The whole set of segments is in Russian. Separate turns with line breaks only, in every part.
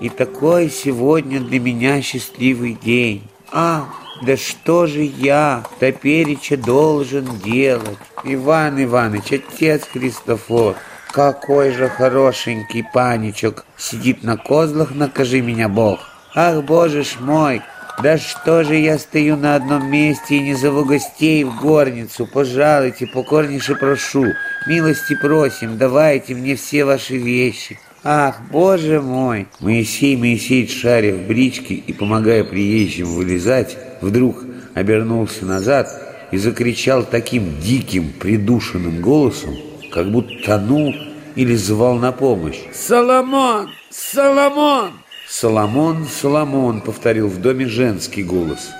И такой сегодня для меня счастливый день. А, да что же я топереча должен делать? Иван Иванович, отец Христофор, какой же хорошенький паничок сидит на козлах, накажи меня Бог. Ах, Боже ж мой, да что же я стою на одном месте и не зову гостей в горницу? Пожалуйте, покорнейше прошу, милости просим, давайте мне все ваши вещи. Ах, боже мой! Моисей Моисеевич, шаря в бричке и помогая приезжим вылезать, вдруг обернулся назад и закричал таким диким, придушенным голосом, как будто тонул или звал на помощь. «Соломон! Соломон!» «Соломон, Соломон!» — повторил в доме женский голос.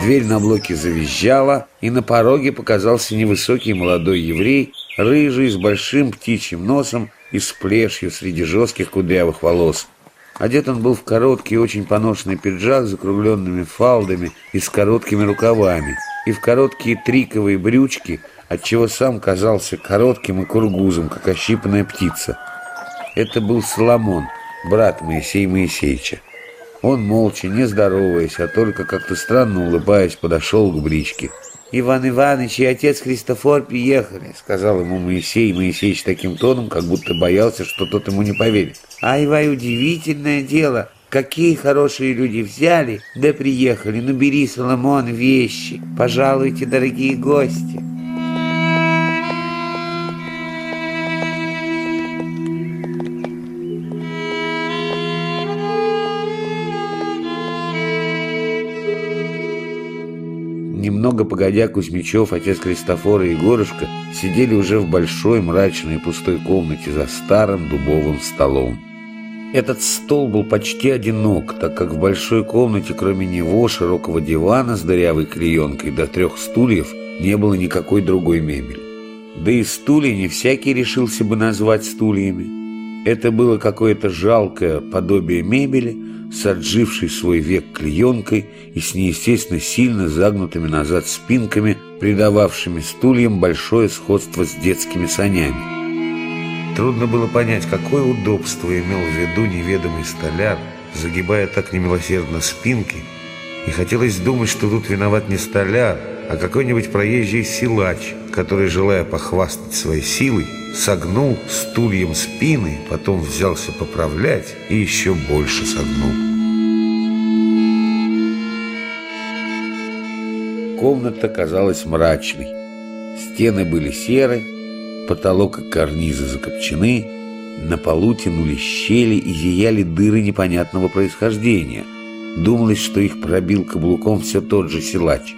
Дверь на блоке завизжала, и на пороге показался невысокий молодой еврей, рыжий, с большим птичьим носом и с плешью среди жестких кудрявых волос. Одет он был в короткий, очень поношенный пиджак с закругленными фалдами и с короткими рукавами, и в короткие триковые брючки, отчего сам казался коротким и кургузом, как ощипанная птица. Это был Соломон — брат Моисея Моисеевича. Он молча, не здороваясь, а только как-то странно улыбаясь, подошел к бричке. «Иван Иванович и отец Христофор приехали», — сказал ему Моисей Моисеевич таким тоном, как будто боялся, что тот ему не поверит. «Ай, вай, удивительное дело! Какие хорошие люди взяли, да приехали! Ну, бери, Соломон, вещи! Пожалуйте, дорогие гости!» Немного погодя, Кузьмичев, отец Христофора и Егорушка сидели уже в большой мрачной пустой комнате за старым дубовым столом. Этот стол был почти одинок, так как в большой комнате, кроме него, широкого дивана с дырявой клеенкой до трех стульев, не было никакой другой мебели. Да и стулья не всякий решился бы назвать стульями. Это было какое-то жалкое подобие мебели – с отжившей свой век клеенкой и с неестественно сильно загнутыми назад спинками, придававшими стульям большое сходство с детскими санями. Трудно было понять, какое удобство имел в виду неведомый столяр, загибая так немилосердно спинки, и хотелось думать, что тут виноват не столяр, а какой-нибудь проезжий силач, который, желая похвастать своей силой, согнул стульем спины, потом взялся поправлять и еще больше согнул. Комната казалась мрачной. Стены были серы, потолок и карнизы закопчены, на полу тянули щели и зияли дыры непонятного происхождения. Думалось, что их пробил каблуком все тот же силач.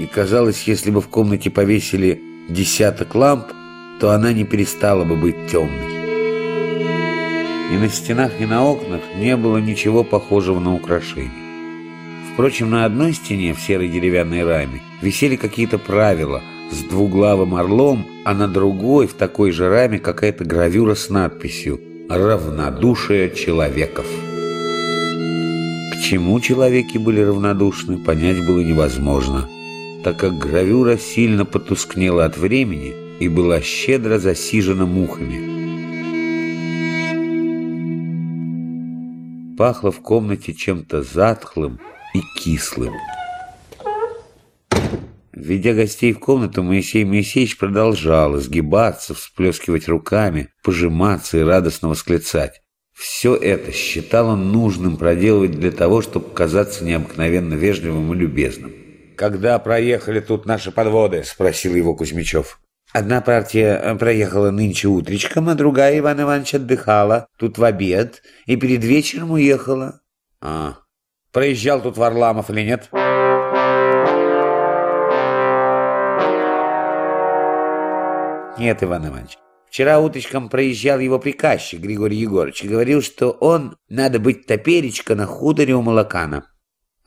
И казалось, если бы в комнате повесили десяток ламп, то она не перестала бы быть темной. Ни на стенах, ни на окнах не было ничего похожего на украшение. Впрочем, на одной стене в серой деревянной раме висели какие-то правила с двуглавым орлом, а на другой в такой же раме какая-то гравюра с надписью «Равнодушие человеков». К чему человеки были равнодушны, понять было невозможно, так как гравюра сильно потускнела от времени и была щедро засижена мухами. Пахло в комнате чем-то затхлым и кислым. Введя гостей в комнату, Моисей Моисеевич продолжал изгибаться, всплескивать руками, пожиматься и радостно восклицать. Все это считал он нужным проделывать для того, чтобы казаться необыкновенно вежливым и любезным. «Когда проехали тут наши подводы?» – спросил его Кузьмичев. Одна партия э, проехала нынче утречком, а другая Иван Иванович отдыхала тут в обед и перед вечером уехала. А, проезжал тут Варламов или нет? Нет, Иван Иванович. Вчера утречком проезжал его приказчик Григорий Егорович и говорил, что он надо быть топеречка на хуторе у Молокана.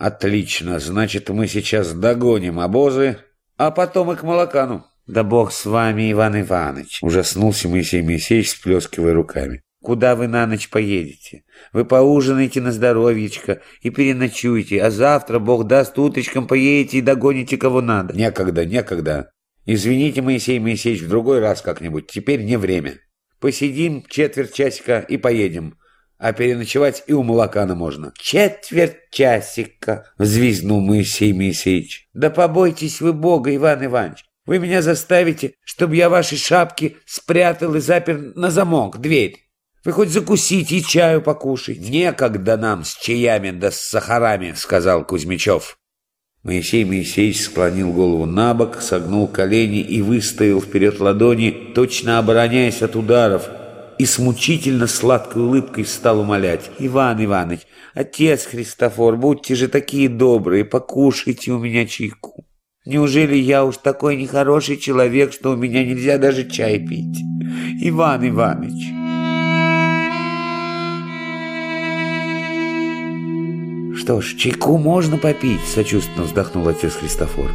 Отлично, значит, мы сейчас догоним обозы, а потом и к Молокану. «Да бог с вами, Иван Иванович!» – ужаснулся Моисей Моисеевич, сплескивая руками. «Куда вы на ночь поедете? Вы поужинаете на здоровьечко и переночуете, а завтра, бог даст, утречком поедете и догоните кого надо». «Некогда, некогда. Извините, Моисей Моисеевич, в другой раз как-нибудь. Теперь не время. Посидим четверть часика и поедем. А переночевать и у молокана можно. Четверть часика, взвизгнул Моисей Моисеевич. Да побойтесь вы Бога, Иван Иванович. Вы меня заставите, чтобы я ваши шапки спрятал и запер на замок, дверь. Вы хоть закусите и чаю покушайте. Некогда нам с чаями да с сахарами, сказал Кузьмичев. Моисей Моисеевич склонил голову на бок, согнул колени и выставил вперед ладони, точно обороняясь от ударов, и с мучительно сладкой улыбкой стал умолять. «Иван Иванович, отец Христофор, будьте же такие добрые, покушайте у меня чайку. Неужели я уж такой нехороший человек, что у меня нельзя даже чай пить? Иван Иванович!» «Что ж, чайку можно попить», — сочувственно вздохнул отец Христофор.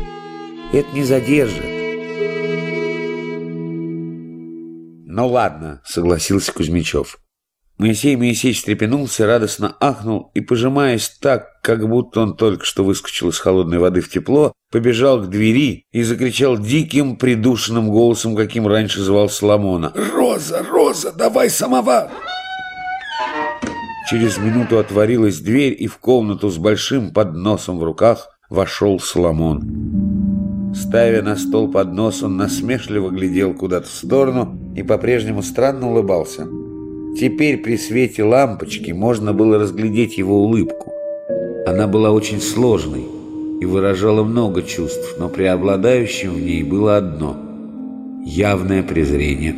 «Это не задержит». «Ну ладно», — согласился Кузьмичев. Моисей Моисеевич встрепенулся, радостно ахнул и, пожимаясь так, как будто он только что выскочил из холодной воды в тепло, побежал к двери и закричал диким, придушенным голосом, каким раньше звал Соломона. «Роза, Роза, давай самовар!» Через минуту отворилась дверь, и в комнату с большим подносом в руках вошел Соломон. Ставя на стол поднос, он насмешливо глядел куда-то в сторону и по-прежнему странно улыбался. Теперь при свете лампочки можно было разглядеть его улыбку. Она была очень сложной и выражала много чувств, но преобладающим в ней было одно – явное презрение.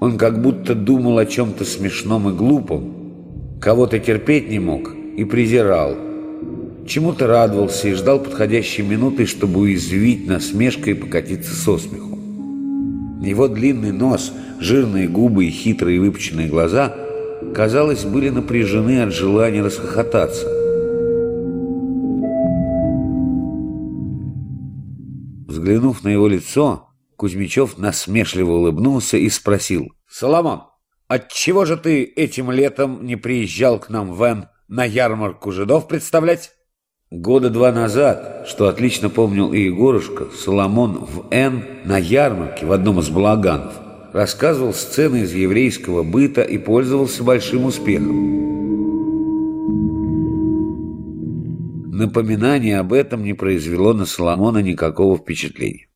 Он как будто думал о чем-то смешном и глупом, Кого-то терпеть не мог и презирал. Чему-то радовался и ждал подходящей минуты, чтобы уязвить насмешкой и покатиться со смеху. Его длинный нос, жирные губы и хитрые выпученные глаза, казалось, были напряжены от желания расхохотаться. Взглянув на его лицо, Кузьмичев насмешливо улыбнулся и спросил. «Соломон, Отчего же ты этим летом не приезжал к нам в Н на ярмарку жидов представлять? Года два назад, что отлично помнил и Егорушка, Соломон в Н на ярмарке в одном из балаганов рассказывал сцены из еврейского быта и пользовался большим успехом. Напоминание об этом не произвело на Соломона никакого впечатления.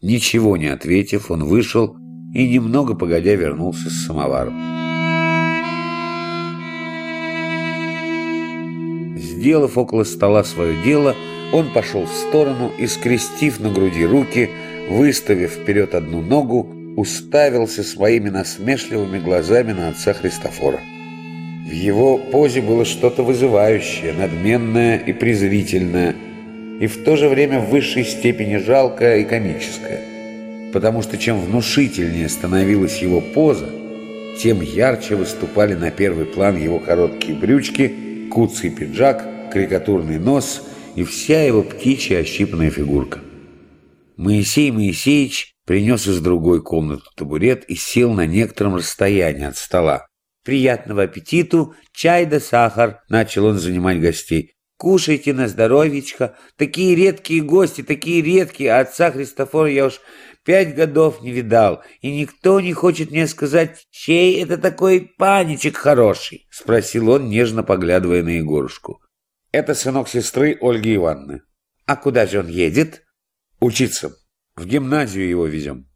Ничего не ответив, он вышел и немного погодя вернулся с самоваром. Сделав около стола свое дело, он пошел в сторону и, скрестив на груди руки, выставив вперед одну ногу, уставился своими насмешливыми глазами на отца Христофора. В его позе было что-то вызывающее, надменное и презрительное, и в то же время в высшей степени жалкое и комическое потому что чем внушительнее становилась его поза, тем ярче выступали на первый план его короткие брючки, куцый пиджак, карикатурный нос и вся его птичья ощипанная фигурка. Моисей Моисеевич принес из другой комнаты табурет и сел на некотором расстоянии от стола. «Приятного аппетиту! Чай да сахар!» — начал он занимать гостей. «Кушайте на здоровечко! Такие редкие гости, такие редкие! Отца Христофора я уж Пять годов не видал, и никто не хочет мне сказать, чей это такой паничек хороший?» — спросил он, нежно поглядывая на Егорушку. «Это сынок сестры Ольги Ивановны». «А куда же он едет?» «Учиться. В гимназию его везем».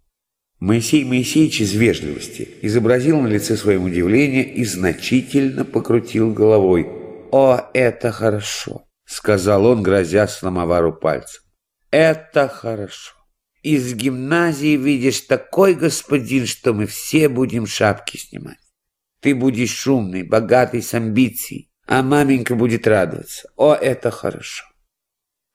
Моисей Моисеевич из вежливости изобразил на лице своем удивление и значительно покрутил головой. «О, это хорошо!» — сказал он, грозя самовару пальцем. «Это хорошо!» Из гимназии видишь такой господин, что мы все будем шапки снимать. Ты будешь шумный, богатый, с амбицией, а маменька будет радоваться. О, это хорошо.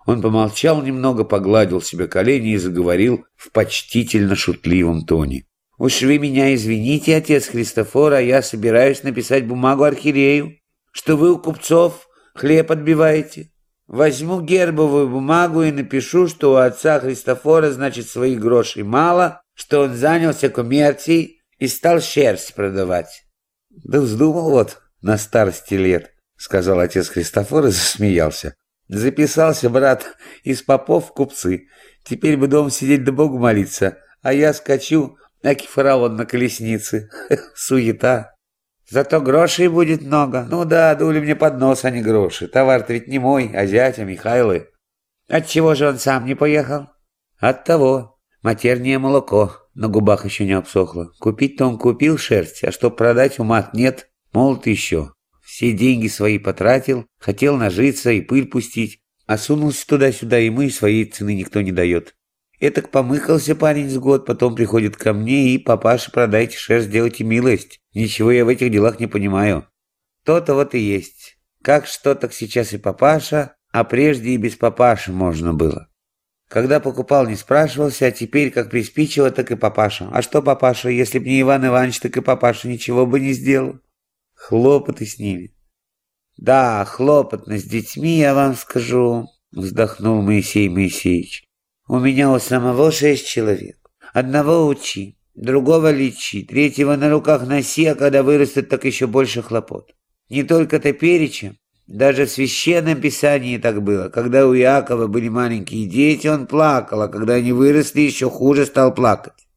Он помолчал немного, погладил себе колени и заговорил в почтительно шутливом тоне. «Уж вы меня извините, отец Христофор, а я собираюсь написать бумагу архиерею, что вы у купцов хлеб отбиваете. Возьму гербовую бумагу и напишу, что у отца Христофора, значит, своих грошей мало, что он занялся коммерцией и стал шерсть продавать. Да вздумал вот на старости лет, сказал отец Христофор и засмеялся. Записался, брат, из попов купцы. Теперь бы дом сидеть да Богу молиться, а я скачу, аки фараон на колеснице. Суета. Зато грошей будет много. Ну да, дули мне под нос, а не гроши. Товар-то ведь не мой, а зятя Михайлы. Отчего же он сам не поехал? От того. Матернее молоко на губах еще не обсохло. Купить-то он купил шерсть, а чтоб продать умат нет, молод еще. Все деньги свои потратил, хотел нажиться и пыль пустить, а сунулся туда-сюда, ему и своей цены никто не дает. Этак помыкался парень с год, потом приходит ко мне и, папаша, продайте шерсть, сделайте милость. Ничего я в этих делах не понимаю. То-то вот и есть. Как что, так сейчас и папаша, а прежде и без папаши можно было. Когда покупал, не спрашивался, а теперь, как приспичило, так и папаша. А что папаша, если б не Иван Иванович, так и папаша ничего бы не сделал. Хлопоты с ними. Да, хлопотно с детьми, я вам скажу, вздохнул Моисей Моисеевич. У меня у самого шесть человек. Одного учи, другого лечи, третьего на руках носи, а когда вырастет, так еще больше хлопот. Не только топереча, даже в Священном Писании так было. Когда у Иакова были маленькие дети, он плакал, а когда они выросли, еще хуже стал плакать.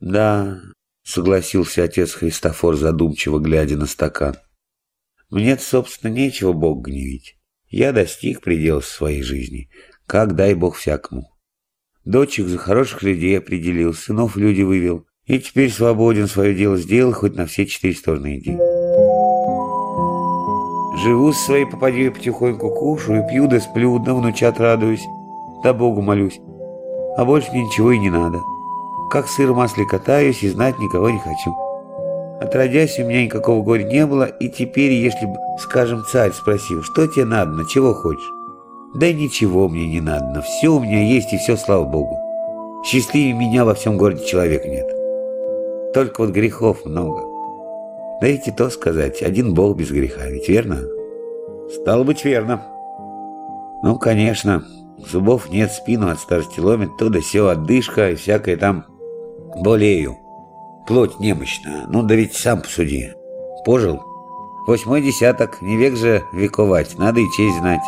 Да, согласился отец Христофор, задумчиво глядя на стакан. Мне, собственно, нечего Бог гневить. Я достиг предела своей жизни, как дай Бог всякому. Дочек за хороших людей определил, сынов люди вывел. И теперь свободен, свое дело сделал, хоть на все четыре стороны иди. Живу с своей попадью потихоньку, кушаю, пью да сплю, да внучат радуюсь, да Богу молюсь. А больше мне ничего и не надо. Как сыр в масле катаюсь и знать никого не хочу. Отродясь, у меня никакого горя не было, и теперь, если бы, скажем, царь спросил, что тебе надо, на чего хочешь? Да ничего мне не надо, все у меня есть и все, слава богу. Счастливее меня во всем городе человека нет. Только вот грехов много. Да и то сказать, один бог без греха, ведь верно? Стало быть, верно. Ну, конечно, зубов нет, спину от старости ломит, то да сё, отдышка и всякое там болею. Плоть немощная, ну да ведь сам посуди. Пожил. Восьмой десяток, не век же вековать, надо и честь знать.